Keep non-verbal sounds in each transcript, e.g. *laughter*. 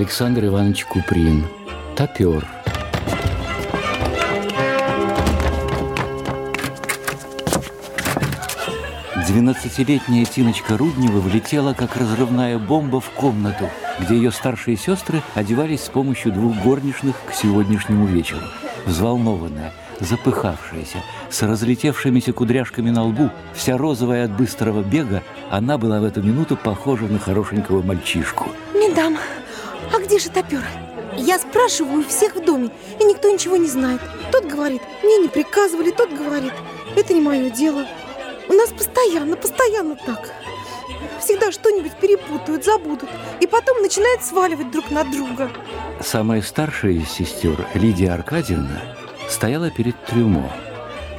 Александр Иванович Куприн. Топер. Двенадцатилетняя Тиночка Руднева влетела, как разрывная бомба, в комнату, где ее старшие сестры одевались с помощью двух горничных к сегодняшнему вечеру. Взволнованная, запыхавшаяся, с разлетевшимися кудряшками на лбу, вся розовая от быстрого бега, она была в эту минуту похожа на хорошенького мальчишку. Медам, а где же топер? Я спрашиваю всех в доме, и никто ничего не знает. Тот говорит, мне не приказывали, тот говорит, это не мое дело. У нас постоянно, постоянно так. Всегда что-нибудь перепутают, забудут, и потом начинают сваливать друг на друга. Самая старшая из сестер, Лидия Аркадьевна, стояла перед трюмо.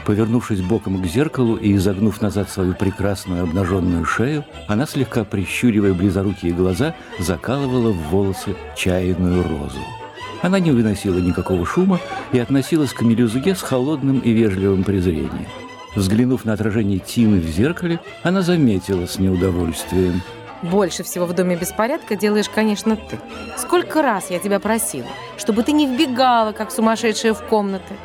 Повернувшись боком к зеркалу и изогнув назад свою прекрасную обнаженную шею, она, слегка прищуривая близорукие глаза, закалывала в волосы чайную розу. Она не выносила никакого шума и относилась к мелюзге с холодным и вежливым презрением. Взглянув на отражение Тины в зеркале, она заметила с неудовольствием. Больше всего в доме беспорядка делаешь, конечно, ты. Сколько раз я тебя просила, чтобы ты не вбегала, как сумасшедшая в комнаты.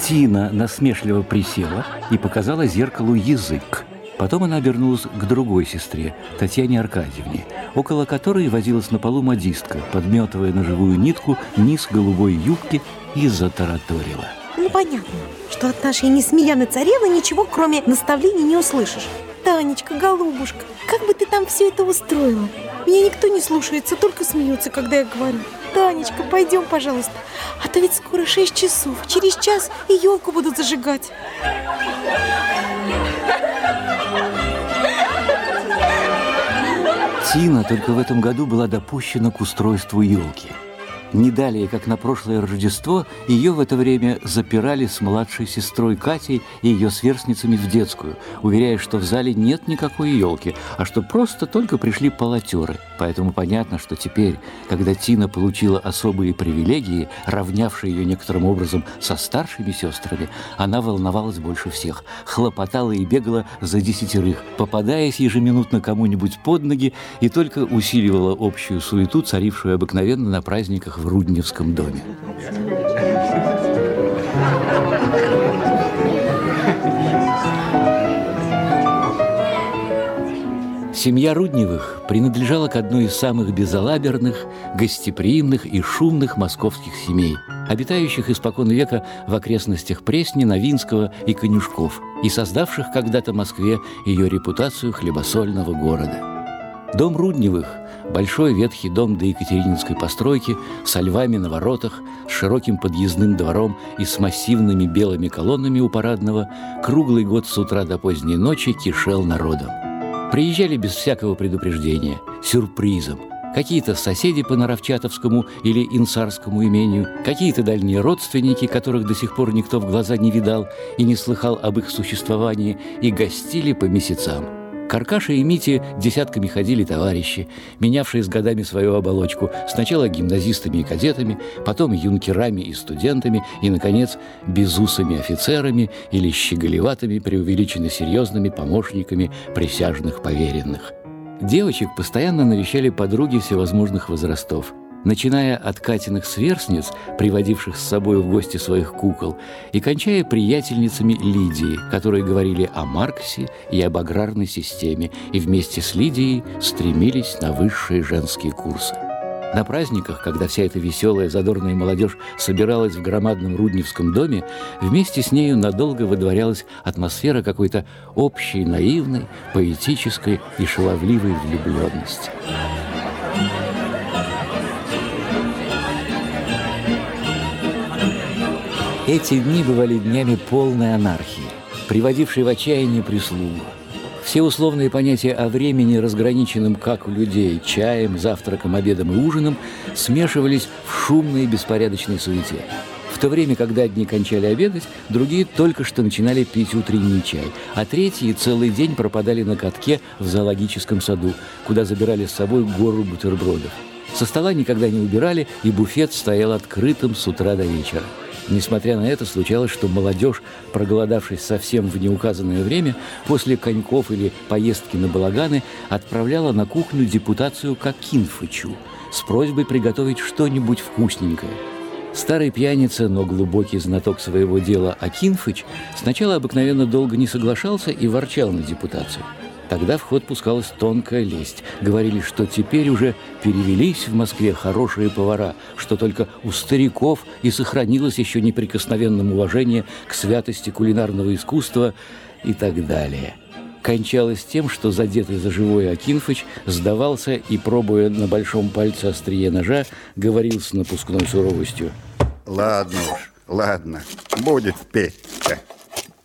Тина насмешливо присела и показала зеркалу язык. Потом она обернулась к другой сестре, Татьяне Аркадьевне, около которой возилась на полу модистка, подметывая на живую нитку низ голубой юбки и затараторила. Ну, понятно, что от нашей несмеяны царевны ничего, кроме наставлений, не услышишь. Танечка, голубушка, как бы ты там все это устроила? Меня никто не слушается, только смеются, когда я говорю. Танечка, пойдем, пожалуйста. А то ведь скоро 6 часов. Через час и елку будут зажигать. Тина только в этом году была допущена к устройству елки. Не далее, как на прошлое Рождество, ее в это время запирали с младшей сестрой Катей и ее сверстницами в детскую, уверяя, что в зале нет никакой елки, а что просто только пришли полотеры. Поэтому понятно, что теперь, когда Тина получила особые привилегии, равнявшие ее некоторым образом со старшими сестрами, она волновалась больше всех, хлопотала и бегала за десятерых, попадаясь ежеминутно кому-нибудь под ноги и только усиливала общую суету, царившую обыкновенно на праздниках в Рудневском доме. Семья Рудневых принадлежала к одной из самых безалаберных, гостеприимных и шумных московских семей, обитающих испокон века в окрестностях Пресни, Новинского и Конюшков, и создавших когда-то Москве ее репутацию хлебосольного города. Дом Рудневых Большой ветхий дом до Екатерининской постройки со львами на воротах, с широким подъездным двором и с массивными белыми колоннами у парадного, круглый год с утра до поздней ночи кишел народом. Приезжали без всякого предупреждения, сюрпризом. Какие-то соседи по Наровчатовскому или Инсарскому имению, какие-то дальние родственники, которых до сих пор никто в глаза не видал и не слыхал об их существовании, и гостили по месяцам – к Аркаше и Мите десятками ходили товарищи, менявшие с годами свою оболочку, сначала гимназистами и кадетами, потом юнкерами и студентами, и, наконец, безусыми офицерами или щеголеватыми, преувеличенно серьезными помощниками присяжных поверенных. Девочек постоянно навещали подруги всевозможных возрастов – начиная от Катиных сверстниц, приводивших с собой в гости своих кукол, и кончая приятельницами Лидии, которые говорили о Марксе и об аграрной системе, и вместе с Лидией стремились на высшие женские курсы. На праздниках, когда вся эта веселая, задорная молодежь собиралась в громадном Рудневском доме, вместе с нею надолго выдворялась атмосфера какой-то общей, наивной, поэтической и шаловливой влюбленности. Эти дни бывали днями полной анархии, приводившей в отчаяние прислугу. Все условные понятия о времени, разграниченном как у людей, чаем, завтраком, обедом и ужином, смешивались в шумной и беспорядочной суете. В то время, когда одни кончали обедать, другие только что начинали пить утренний чай, а третьи целый день пропадали на катке в зоологическом саду, куда забирали с собой гору бутербродов. Со стола никогда не убирали, и буфет стоял открытым с утра до вечера. Несмотря на это, случалось, что молодежь, проголодавшись совсем в неуказанное время, после коньков или поездки на балаганы, отправляла на кухню депутацию к Акинфычу, с просьбой приготовить что-нибудь вкусненькое. Старый пьяница, но глубокий знаток своего дела Акинфыч сначала обыкновенно долго не соглашался и ворчал на депутацию. Тогда в ход пускалась тонкая лесть. Говорили, что теперь уже перевелись в Москве хорошие повара, что только у стариков и сохранилось еще неприкосновенным уважение к святости кулинарного искусства и так далее. Кончалось тем, что задетый за живое Акинфыч сдавался и, пробуя на большом пальце острие ножа, говорил с напускной суровостью. Ладно уж, ладно, будет петь -то.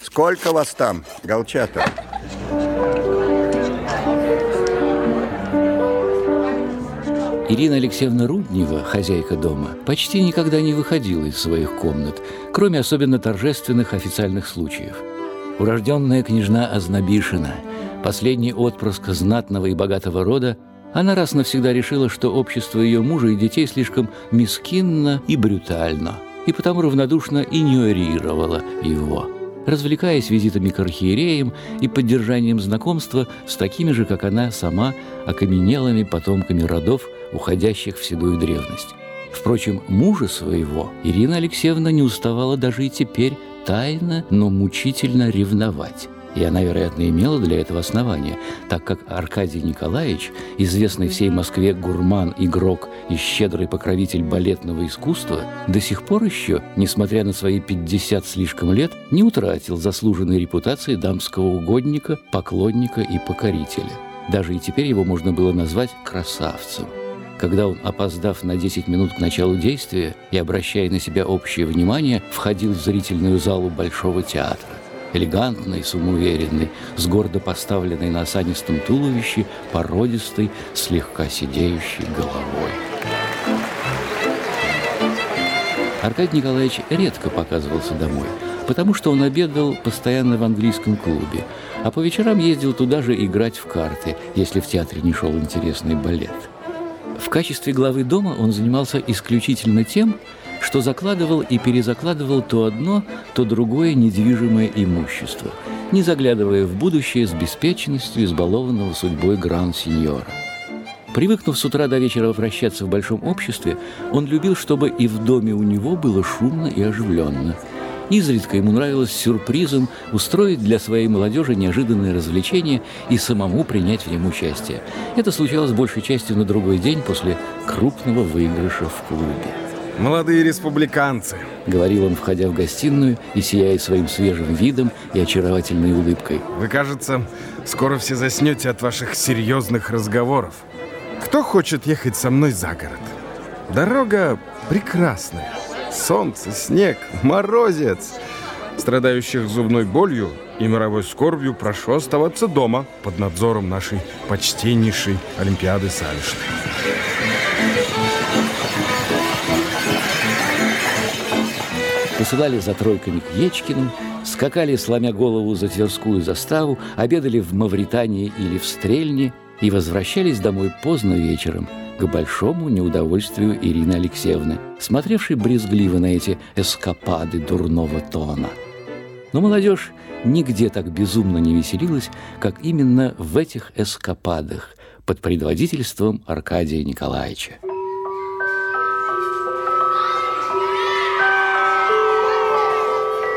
Сколько вас там, голчата? Ирина Алексеевна Руднева, хозяйка дома, почти никогда не выходила из своих комнат, кроме особенно торжественных официальных случаев. Урожденная княжна Ознобишина, последний отпрыск знатного и богатого рода, она раз навсегда решила, что общество ее мужа и детей слишком мискинно и брютально, и потому равнодушно игнорировала его – развлекаясь визитами к архиереям и поддержанием знакомства с такими же, как она сама, окаменелыми потомками родов, уходящих в седую древность. Впрочем, мужа своего Ирина Алексеевна не уставала даже и теперь тайно, но мучительно ревновать. И она, вероятно, имела для этого основания, так как Аркадий Николаевич, известный всей Москве гурман, игрок и щедрый покровитель балетного искусства, до сих пор еще, несмотря на свои 50 слишком лет, не утратил заслуженной репутации дамского угодника, поклонника и покорителя. Даже и теперь его можно было назвать красавцем когда он, опоздав на 10 минут к началу действия и обращая на себя общее внимание, входил в зрительную залу Большого театра элегантный, самоуверенный, с гордо поставленной на осанистом туловище, породистой, слегка сидеющей головой. Аркадий Николаевич редко показывался домой, потому что он обедал постоянно в английском клубе, а по вечерам ездил туда же играть в карты, если в театре не шел интересный балет. В качестве главы дома он занимался исключительно тем, что закладывал и перезакладывал то одно, то другое недвижимое имущество, не заглядывая в будущее с беспечностью избалованного судьбой гран-сеньора. Привыкнув с утра до вечера вращаться в большом обществе, он любил, чтобы и в доме у него было шумно и оживленно. Изредка ему нравилось сюрпризом устроить для своей молодежи неожиданное развлечение и самому принять в нем участие. Это случалось большей частью на другой день после крупного выигрыша в клубе. Молодые республиканцы. Говорил он, входя в гостиную и сияя своим свежим видом и очаровательной улыбкой. Вы, кажется, скоро все заснете от ваших серьезных разговоров. Кто хочет ехать со мной за город? Дорога прекрасная. Солнце, снег, морозец. Страдающих зубной болью и мировой скорбью прошу оставаться дома под надзором нашей почтеннейшей Олимпиады Савишной. посылали за тройками к Ечкину, скакали, сломя голову за Тверскую заставу, обедали в Мавритании или в Стрельне и возвращались домой поздно вечером, к большому неудовольствию Ирины Алексеевны, смотревшей брезгливо на эти эскапады дурного тона. Но молодежь нигде так безумно не веселилась, как именно в этих эскападах под предводительством Аркадия Николаевича.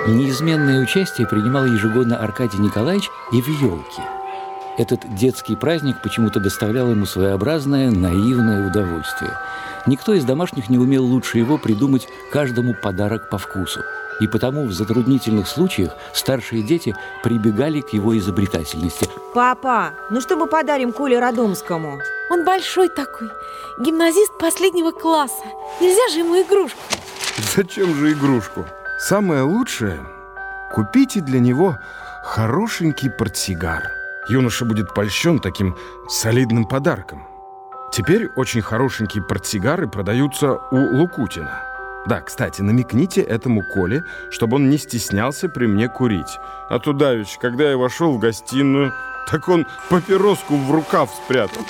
Неизменное участие принимал ежегодно Аркадий Николаевич и в елке. Этот детский праздник почему-то доставлял ему своеобразное наивное удовольствие. Никто из домашних не умел лучше его придумать каждому подарок по вкусу. И потому в затруднительных случаях старшие дети прибегали к его изобретательности. Папа, ну что мы подарим Коле Родомскому? Он большой такой, гимназист последнего класса. Нельзя же ему игрушку. Зачем же игрушку? Самое лучшее – купите для него хорошенький портсигар. Юноша будет польщен таким солидным подарком. Теперь очень хорошенькие портсигары продаются у Лукутина. Да, кстати, намекните этому Коле, чтобы он не стеснялся при мне курить. А то давеча, когда я вошел в гостиную, так он папироску в рукав спрятал.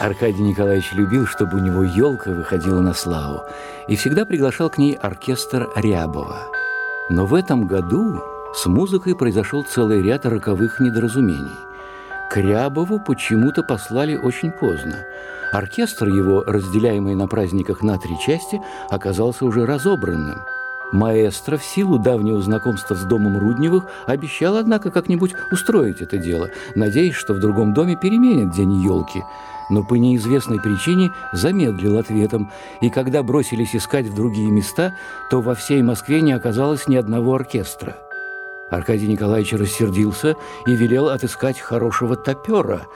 Аркадий Николаевич любил, чтобы у него елка выходила на славу, и всегда приглашал к ней оркестр Рябова. Но в этом году с музыкой произошел целый ряд роковых недоразумений. К Рябову почему-то послали очень поздно. Оркестр его, разделяемый на праздниках на три части, оказался уже разобранным. Маэстро в силу давнего знакомства с домом Рудневых обещал, однако, как-нибудь устроить это дело, надеясь, что в другом доме переменят день елки. Но по неизвестной причине замедлил ответом, и когда бросились искать в другие места, то во всей Москве не оказалось ни одного оркестра. Аркадий Николаевич рассердился и велел отыскать хорошего топера.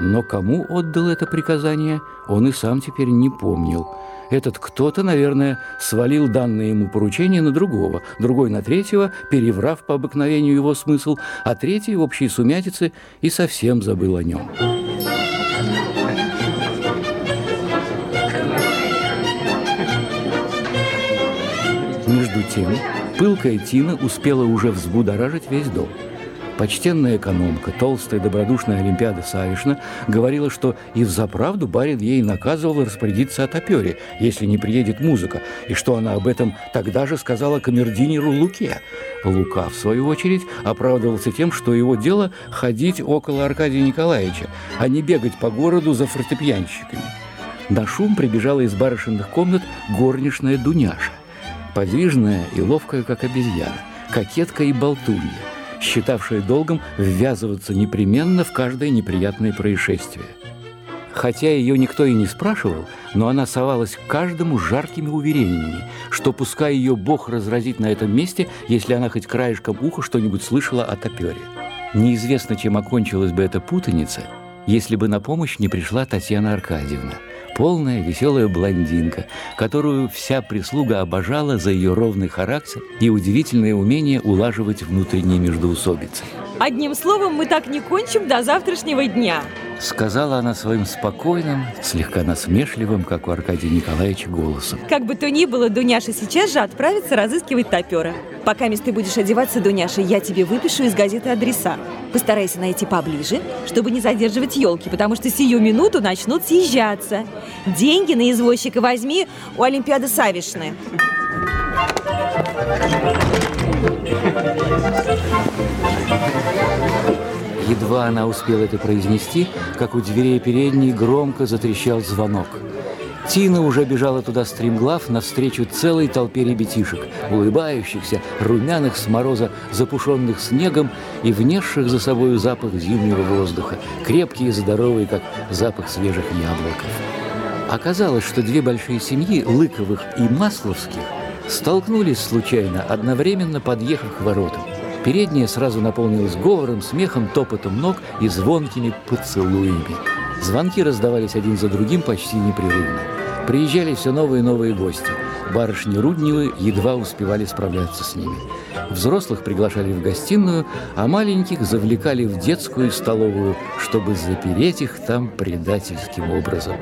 Но кому отдал это приказание, он и сам теперь не помнил. Этот кто-то, наверное, свалил данное ему поручение на другого, другой на третьего, переврав по обыкновению его смысл, а третий в общей сумятице и совсем забыл о нем. Между тем, Пылкая Тина успела уже взбудоражить весь дом. Почтенная экономка, толстая добродушная Олимпиада Савишна говорила, что и взаправду барин ей наказывал распорядиться о топере, если не приедет музыка, и что она об этом тогда же сказала камердинеру Луке. Лука, в свою очередь, оправдывался тем, что его дело ходить около Аркадия Николаевича, а не бегать по городу за фортепьянщиками. На шум прибежала из барышенных комнат горничная Дуняша подвижная и ловкая, как обезьяна, кокетка и болтунья, считавшая долгом ввязываться непременно в каждое неприятное происшествие. Хотя ее никто и не спрашивал, но она совалась к каждому жаркими уверениями, что пускай ее Бог разразит на этом месте, если она хоть краешком уха что-нибудь слышала о топере. Неизвестно, чем окончилась бы эта путаница, если бы на помощь не пришла Татьяна Аркадьевна – полная веселая блондинка, которую вся прислуга обожала за ее ровный характер и удивительное умение улаживать внутренние междоусобицы. Одним словом, мы так не кончим до завтрашнего дня. Сказала она своим спокойным, слегка насмешливым, как у Аркадия Николаевича, голосом. Как бы то ни было, Дуняша сейчас же отправится разыскивать топера. Пока ты будешь одеваться, Дуняша, я тебе выпишу из газеты адреса. Постарайся найти поближе, чтобы не задерживать елки, потому что сию минуту начнут съезжаться. Деньги на извозчика возьми у Олимпиады Савишны. Едва она успела это произнести, как у дверей передней громко затрещал звонок. Тина уже бежала туда стремглав навстречу целой толпе ребятишек, улыбающихся, румяных с мороза, запушенных снегом и внесших за собою запах зимнего воздуха, крепкие и здоровые, как запах свежих яблоков. Оказалось, что две большие семьи, Лыковых и Масловских, столкнулись случайно, одновременно подъехав к воротам. Передняя сразу наполнилась говором, смехом, топотом ног и звонкими поцелуями. Звонки раздавались один за другим почти непрерывно. Приезжали все новые и новые гости. Барышни Рудневы едва успевали справляться с ними. Взрослых приглашали в гостиную, а маленьких завлекали в детскую столовую, чтобы запереть их там предательским образом.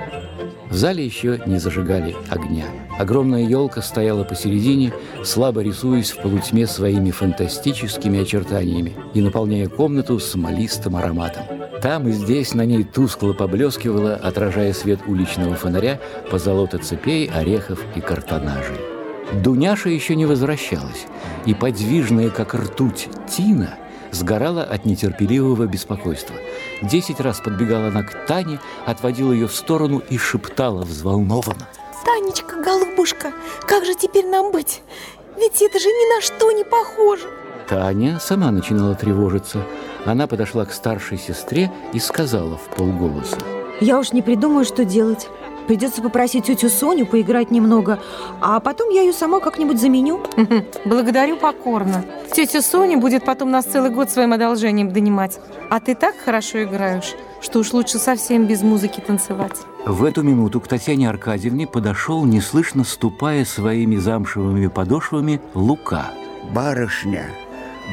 В зале еще не зажигали огня. Огромная елка стояла посередине, слабо рисуясь в полутьме своими фантастическими очертаниями и наполняя комнату смолистым ароматом. Там и здесь на ней тускло поблескивало, отражая свет уличного фонаря, позолота цепей, орехов и картонажей. Дуняша еще не возвращалась, и подвижная, как ртуть, Тина – сгорала от нетерпеливого беспокойства. Десять раз подбегала она к Тане, отводила ее в сторону и шептала взволнованно. «Танечка, голубушка, как же теперь нам быть? Ведь это же ни на что не похоже!» Таня сама начинала тревожиться. Она подошла к старшей сестре и сказала в полголоса. «Я уж не придумаю, что делать. Придется попросить тетю Соню поиграть немного, а потом я ее сама как-нибудь заменю. *laughs* Благодарю покорно. Тетя Соня будет потом нас целый год своим одолжением донимать. А ты так хорошо играешь, что уж лучше совсем без музыки танцевать. В эту минуту к Татьяне Аркадьевне подошел, неслышно ступая своими замшевыми подошвами, Лука. Барышня,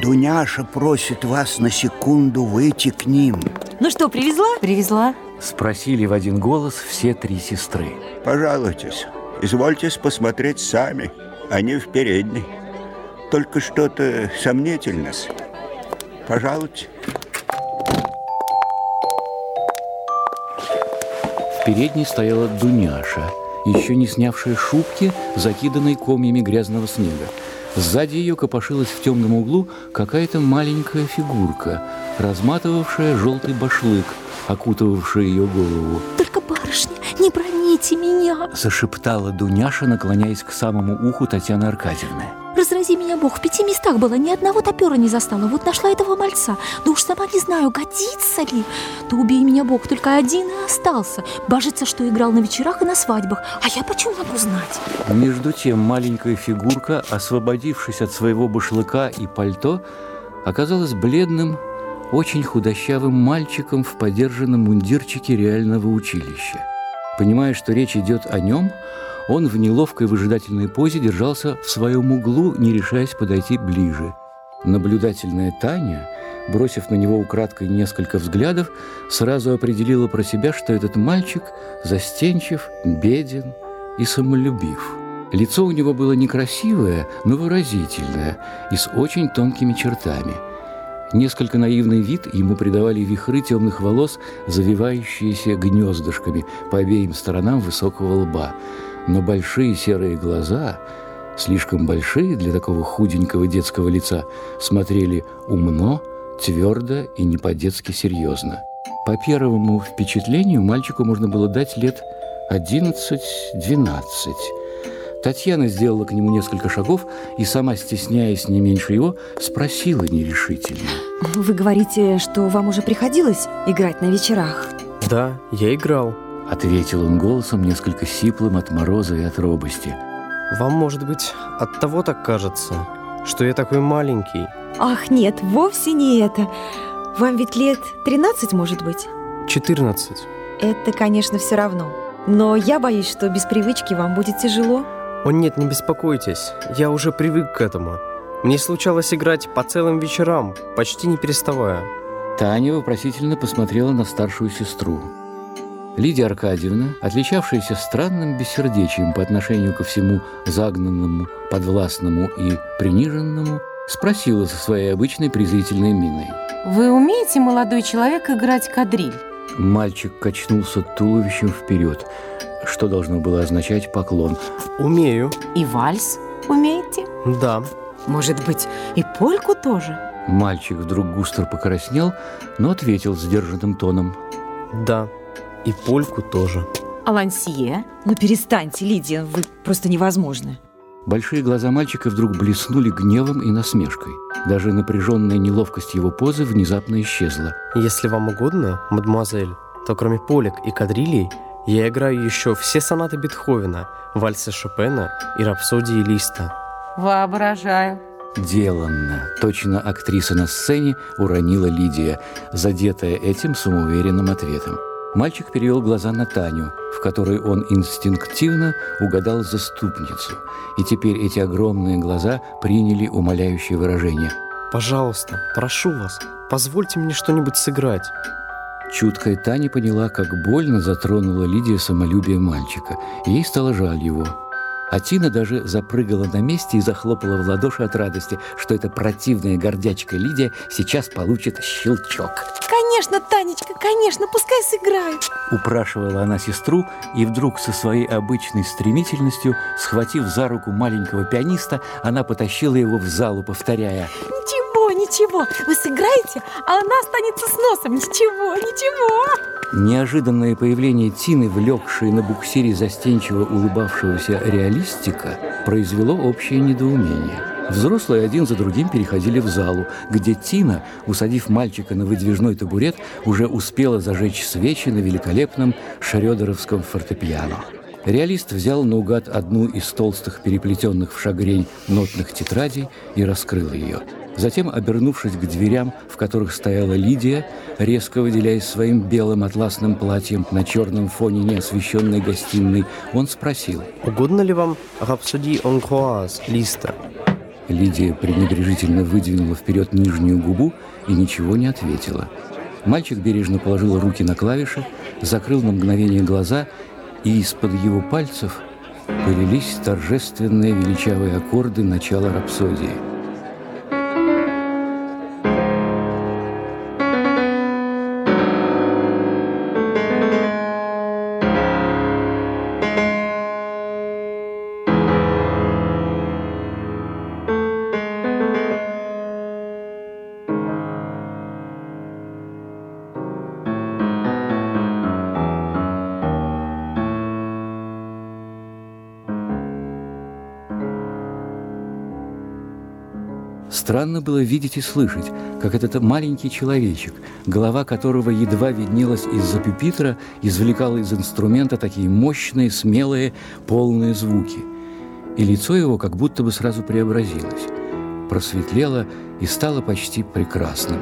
Дуняша просит вас на секунду выйти к ним. Ну что, привезла? Привезла. Спросили в один голос все три сестры. Пожалуйтесь, извольтесь посмотреть сами, они в передней. Только что-то сомнительно. Пожалуйте. В передней стояла Дуняша, еще не снявшая шубки, закиданной комьями грязного снега. Сзади ее копошилась в темном углу какая-то маленькая фигурка, разматывавшая желтый башлык, окутывавший ее голову. Только, барышня, не броните меня. Зашептала Дуняша, наклоняясь к самому уху Татьяны Аркадьевны. Разрази меня Бог, в пяти местах было, ни одного топера не застала. Вот нашла этого мальца. Да уж сама не знаю, годится ли. Да убей меня Бог, только один и остался. Божится, что играл на вечерах и на свадьбах. А я почему могу знать? Между тем маленькая фигурка, освободившись от своего башлыка и пальто, оказалась бледным, очень худощавым мальчиком в подержанном мундирчике реального училища. Понимая, что речь идет о нем, он в неловкой выжидательной позе держался в своем углу, не решаясь подойти ближе. Наблюдательная Таня, бросив на него украдкой несколько взглядов, сразу определила про себя, что этот мальчик застенчив, беден и самолюбив. Лицо у него было некрасивое, но выразительное и с очень тонкими чертами. Несколько наивный вид ему придавали вихры темных волос, завивающиеся гнездышками по обеим сторонам высокого лба – но большие серые глаза, слишком большие для такого худенького детского лица, смотрели умно, твердо и не по-детски серьезно. По первому впечатлению мальчику можно было дать лет 11-12. Татьяна сделала к нему несколько шагов и, сама стесняясь не меньше его, спросила нерешительно. Вы говорите, что вам уже приходилось играть на вечерах? Да, я играл. Ответил он голосом, несколько сиплым от мороза и от робости. Вам, может быть, от того так кажется, что я такой маленький? Ах, нет, вовсе не это. Вам ведь лет 13, может быть? 14. Это, конечно, все равно. Но я боюсь, что без привычки вам будет тяжело. О нет, не беспокойтесь, я уже привык к этому. Мне случалось играть по целым вечерам, почти не переставая. Таня вопросительно посмотрела на старшую сестру. Лидия Аркадьевна, отличавшаяся странным бессердечием по отношению ко всему загнанному, подвластному и приниженному, спросила со своей обычной презрительной миной. Вы умеете, молодой человек, играть кадриль? Мальчик качнулся туловищем вперед, что должно было означать поклон. Умею. И вальс умеете? Да. Может быть, и польку тоже? Мальчик вдруг густро покраснел, но ответил сдержанным тоном. Да. И польку тоже. А лансье? Ну перестаньте, Лидия, вы просто невозможны. Большие глаза мальчика вдруг блеснули гневом и насмешкой. Даже напряженная неловкость его позы внезапно исчезла. Если вам угодно, мадемуазель, то кроме полек и кадрилей, я играю еще все сонаты Бетховена, вальсы Шопена и рапсодии Листа. Воображаю. Деланно, точно актриса на сцене уронила Лидия, задетая этим самоуверенным ответом. Мальчик перевел глаза на Таню, в которой он инстинктивно угадал заступницу, и теперь эти огромные глаза приняли умоляющее выражение. «Пожалуйста, прошу вас, позвольте мне что-нибудь сыграть». Чуткая Таня поняла, как больно затронула Лидия самолюбие мальчика, и ей стало жаль его. А Тина даже запрыгала на месте и захлопала в ладоши от радости, что эта противная гордячка Лидия сейчас получит щелчок. Конечно, Танечка, конечно, пускай сыграют. Упрашивала она сестру, и вдруг со своей обычной стремительностью, схватив за руку маленького пианиста, она потащила его в залу, повторяя Ничего, ничего, вы сыграете, а она останется с носом. Ничего, ничего. Неожиданное появление Тины, влекшей на буксире застенчиво улыбавшегося реалистика, произвело общее недоумение. Взрослые один за другим переходили в залу, где Тина, усадив мальчика на выдвижной табурет, уже успела зажечь свечи на великолепном шрёдеровском фортепиано. Реалист взял наугад одну из толстых переплетенных в шагрень нотных тетрадей и раскрыл ее. Затем, обернувшись к дверям, в которых стояла Лидия, резко выделяясь своим белым атласным платьем на черном фоне неосвещенной гостиной, он спросил. «Угодно ли вам рапсодии Онгроаз Листа?» Лидия пренебрежительно выдвинула вперед нижнюю губу и ничего не ответила. Мальчик бережно положил руки на клавиши, закрыл на мгновение глаза, и из-под его пальцев полились торжественные величавые аккорды начала рапсодии – Странно было видеть и слышать, как этот маленький человечек, голова которого едва виднелась из-за пюпитра, извлекала из инструмента такие мощные, смелые, полные звуки. И лицо его как будто бы сразу преобразилось, просветлело и стало почти прекрасным.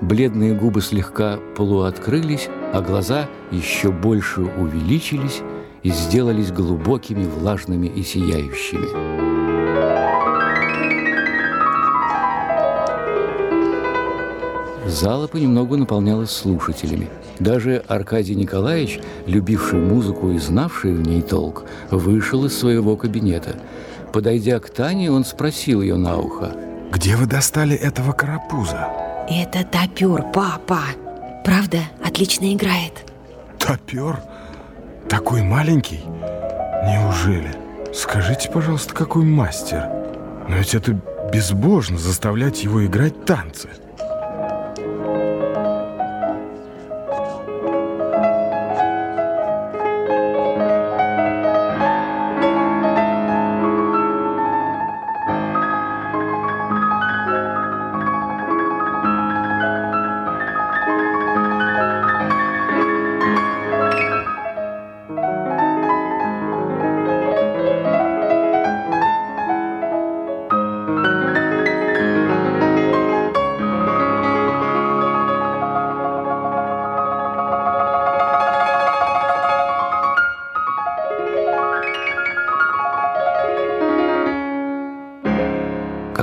Бледные губы слегка полуоткрылись, а глаза еще больше увеличились и сделались глубокими, влажными и сияющими. Зала понемногу наполнялась слушателями. Даже Аркадий Николаевич, любивший музыку и знавший в ней толк, вышел из своего кабинета. Подойдя к Тане, он спросил ее на ухо. «Где вы достали этого карапуза?» Это топер, папа. Правда, отлично играет. Топер? Такой маленький? Неужели? Скажите, пожалуйста, какой мастер? Но ведь это безбожно заставлять его играть танцы.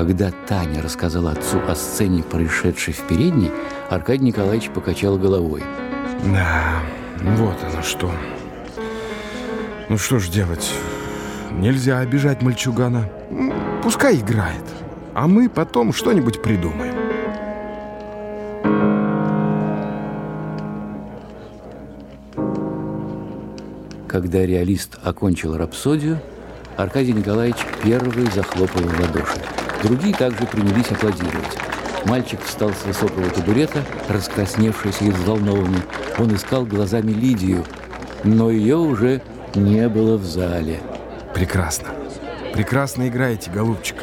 Когда Таня рассказала отцу о сцене, происшедшей в передней, Аркадий Николаевич покачал головой. Да, вот оно что. Ну что ж делать? Нельзя обижать мальчугана. Пускай играет. А мы потом что-нибудь придумаем. Когда реалист окончил рапсодию, Аркадий Николаевич первый захлопал в ладоши. Другие также принялись аплодировать. Мальчик встал с высокого табурета, раскрасневшийся и взволнованный. Он искал глазами Лидию, но ее уже не было в зале. Прекрасно. Прекрасно играете, голубчик.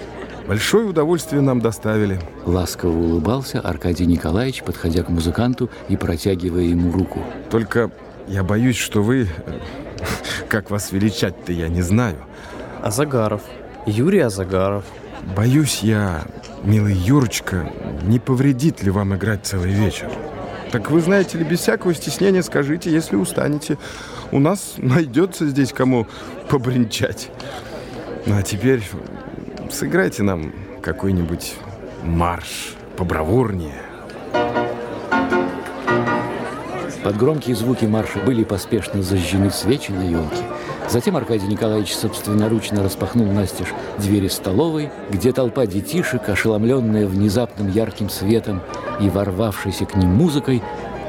Большое удовольствие нам доставили. Ласково улыбался Аркадий Николаевич, подходя к музыканту и протягивая ему руку. Только я боюсь, что вы... *laughs* Как вас величать-то, я не знаю. Азагаров. Юрий Азагаров. Боюсь я, милый Юрочка, не повредит ли вам играть целый вечер. Так вы знаете ли, без всякого стеснения скажите, если устанете. У нас найдется здесь кому побренчать. Ну а теперь сыграйте нам какой-нибудь марш побравурнее. Под громкие звуки марша были поспешно зажжены свечи на елке. Затем Аркадий Николаевич собственноручно распахнул настежь двери столовой, где толпа детишек, ошеломленная внезапным ярким светом и ворвавшейся к ним музыкой,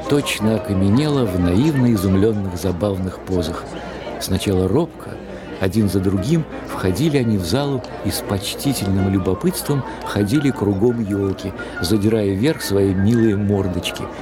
точно окаменела в наивно изумленных забавных позах. Сначала робко, один за другим входили они в залу и с почтительным любопытством ходили кругом елки, задирая вверх свои милые мордочки –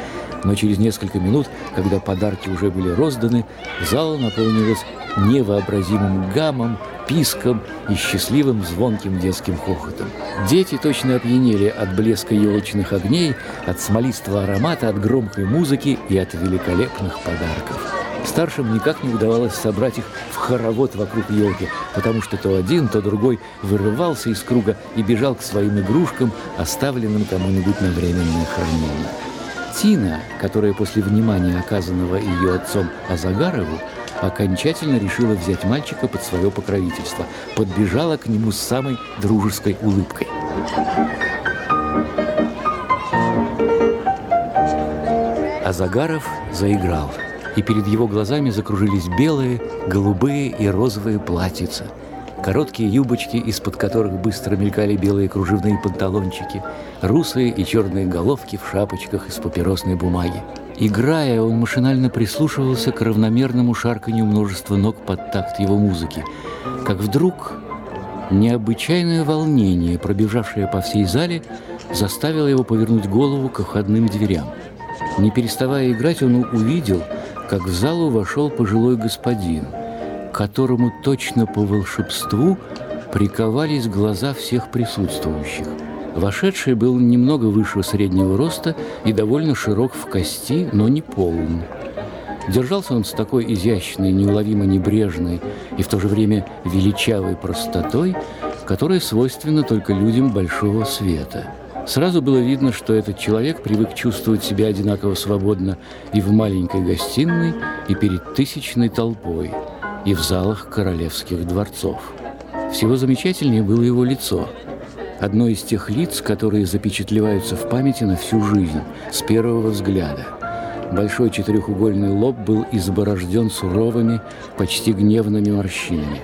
но через несколько минут, когда подарки уже были розданы, зал наполнилась невообразимым гамом, писком и счастливым звонким детским хохотом. Дети точно опьянели от блеска елочных огней, от смолистого аромата, от громкой музыки и от великолепных подарков. Старшим никак не удавалось собрать их в хоровод вокруг елки, потому что то один, то другой вырывался из круга и бежал к своим игрушкам, оставленным кому-нибудь на временное хранение. Тина, которая после внимания, оказанного ее отцом Азагарову, окончательно решила взять мальчика под свое покровительство, подбежала к нему с самой дружеской улыбкой. Азагаров заиграл, и перед его глазами закружились белые, голубые и розовые платьица – короткие юбочки, из-под которых быстро мелькали белые кружевные панталончики, русые и черные головки в шапочках из папиросной бумаги. Играя, он машинально прислушивался к равномерному шарканью множества ног под такт его музыки, как вдруг необычайное волнение, пробежавшее по всей зале, заставило его повернуть голову к входным дверям. Не переставая играть, он увидел, как в залу вошел пожилой господин – которому точно по волшебству приковались глаза всех присутствующих. Вошедший был немного выше среднего роста и довольно широк в кости, но не полн. Держался он с такой изящной, неуловимо небрежной и в то же время величавой простотой, которая свойственна только людям большого света. Сразу было видно, что этот человек привык чувствовать себя одинаково свободно и в маленькой гостиной, и перед тысячной толпой, и в залах королевских дворцов. Всего замечательнее было его лицо – одно из тех лиц, которые запечатлеваются в памяти на всю жизнь, с первого взгляда. Большой четырехугольный лоб был изборожден суровыми, почти гневными морщинами.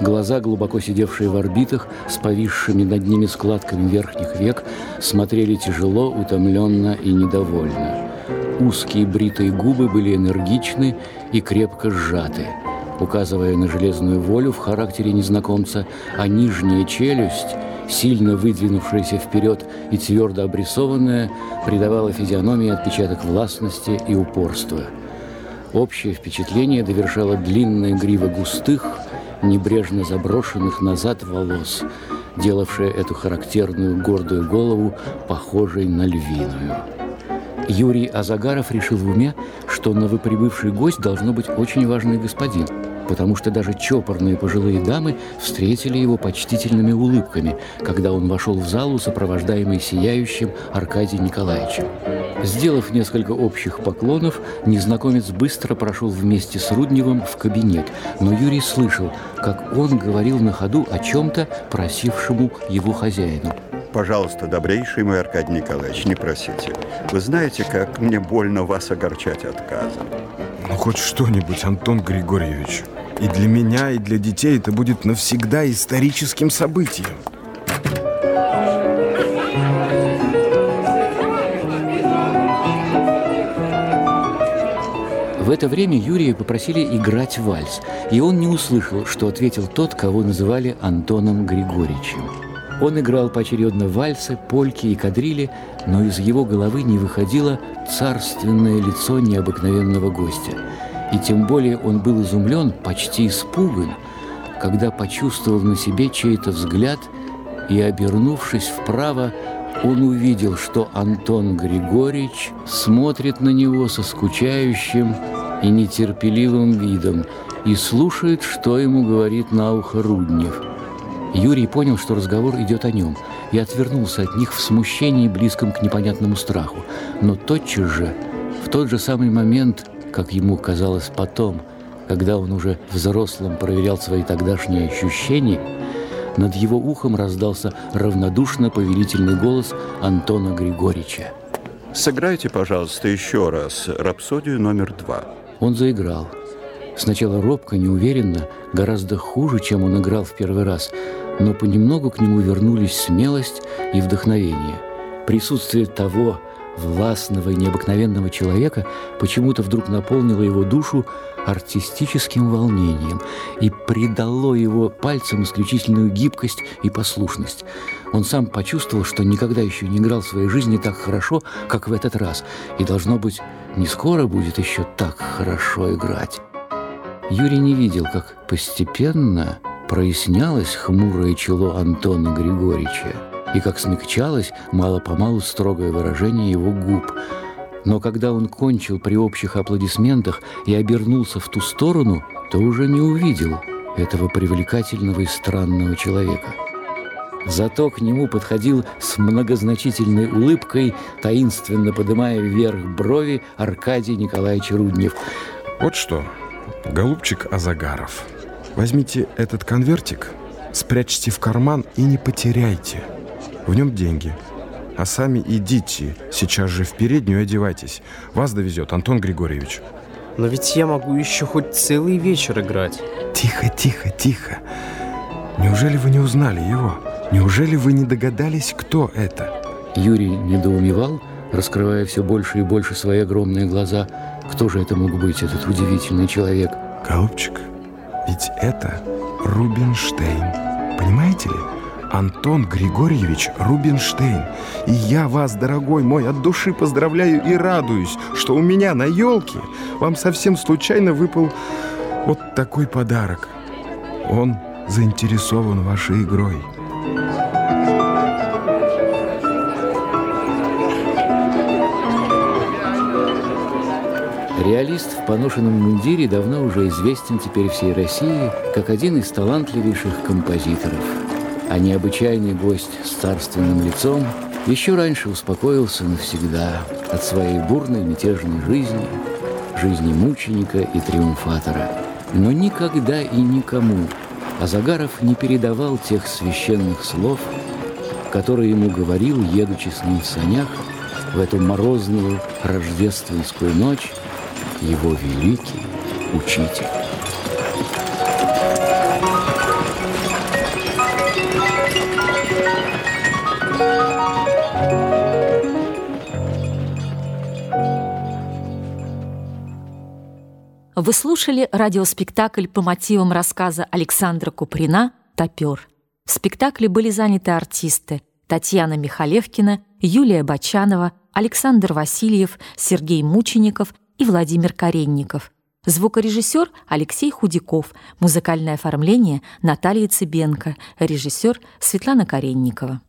Глаза, глубоко сидевшие в орбитах, с повисшими над ними складками верхних век, смотрели тяжело, утомленно и недовольно. Узкие бритые губы были энергичны и крепко сжаты, указывая на железную волю в характере незнакомца, а нижняя челюсть – сильно выдвинувшаяся вперед и твердо обрисованная, придавала физиономии отпечаток властности и упорства. Общее впечатление довершала длинная грива густых, небрежно заброшенных назад волос, делавшая эту характерную гордую голову похожей на львиную. Юрий Азагаров решил в уме, что новоприбывший гость должно быть очень важный господин – потому что даже чопорные пожилые дамы встретили его почтительными улыбками, когда он вошел в залу, сопровождаемый сияющим Аркадием Николаевичем. Сделав несколько общих поклонов, незнакомец быстро прошел вместе с Рудневым в кабинет, но Юрий слышал, как он говорил на ходу о чем-то, просившему его хозяину. Пожалуйста, добрейший мой Аркадий Николаевич, не просите. Вы знаете, как мне больно вас огорчать отказом. Ну, хоть что-нибудь, Антон Григорьевич. И для меня, и для детей это будет навсегда историческим событием. В это время Юрия попросили играть вальс, и он не услышал, что ответил тот, кого называли Антоном Григорьевичем. Он играл поочередно вальсы, польки и кадрили, но из его головы не выходило царственное лицо необыкновенного гостя – и тем более он был изумлен, почти испуган, когда почувствовал на себе чей-то взгляд и, обернувшись вправо, он увидел, что Антон Григорьевич смотрит на него со скучающим и нетерпеливым видом и слушает, что ему говорит на ухо Руднев. Юрий понял, что разговор идет о нем, и отвернулся от них в смущении, близком к непонятному страху. Но тотчас же, в тот же самый момент, как ему казалось потом, когда он уже взрослым проверял свои тогдашние ощущения, над его ухом раздался равнодушно повелительный голос Антона Григорьевича. Сыграйте, пожалуйста, еще раз рапсодию номер два. Он заиграл. Сначала робко, неуверенно, гораздо хуже, чем он играл в первый раз, но понемногу к нему вернулись смелость и вдохновение. Присутствие того, властного и необыкновенного человека почему-то вдруг наполнило его душу артистическим волнением и придало его пальцам исключительную гибкость и послушность. Он сам почувствовал, что никогда еще не играл в своей жизни так хорошо, как в этот раз, и, должно быть, не скоро будет еще так хорошо играть. Юрий не видел, как постепенно прояснялось хмурое чело Антона Григорьевича и как смягчалось мало-помалу строгое выражение его губ. Но когда он кончил при общих аплодисментах и обернулся в ту сторону, то уже не увидел этого привлекательного и странного человека. Зато к нему подходил с многозначительной улыбкой, таинственно подымая вверх брови Аркадий Николаевич Руднев. Вот что, голубчик Азагаров, возьмите этот конвертик, спрячьте в карман и не потеряйте – в нем деньги. А сами идите, сейчас же в переднюю одевайтесь. Вас довезет Антон Григорьевич. Но ведь я могу еще хоть целый вечер играть. Тихо, тихо, тихо. Неужели вы не узнали его? Неужели вы не догадались, кто это? Юрий недоумевал, раскрывая все больше и больше свои огромные глаза. Кто же это мог быть, этот удивительный человек? Голубчик, ведь это Рубинштейн. Понимаете ли? Антон Григорьевич Рубинштейн. И я вас, дорогой мой, от души поздравляю и радуюсь, что у меня на елке вам совсем случайно выпал вот такой подарок. Он заинтересован вашей игрой. Реалист в поношенном мундире давно уже известен теперь всей России как один из талантливейших композиторов – а необычайный гость с царственным лицом еще раньше успокоился навсегда от своей бурной мятежной жизни, жизни мученика и триумфатора. Но никогда и никому Азагаров не передавал тех священных слов, которые ему говорил, едучи с ним в санях, в эту морозную рождественскую ночь его великий учитель. Вы слушали радиоспектакль по мотивам рассказа Александра Куприна «Топер». В спектакле были заняты артисты Татьяна Михалевкина, Юлия Бачанова, Александр Васильев, Сергей Мучеников и Владимир Каренников. Звукорежиссер Алексей Худяков, музыкальное оформление Наталья Цыбенко, режиссер Светлана Каренникова.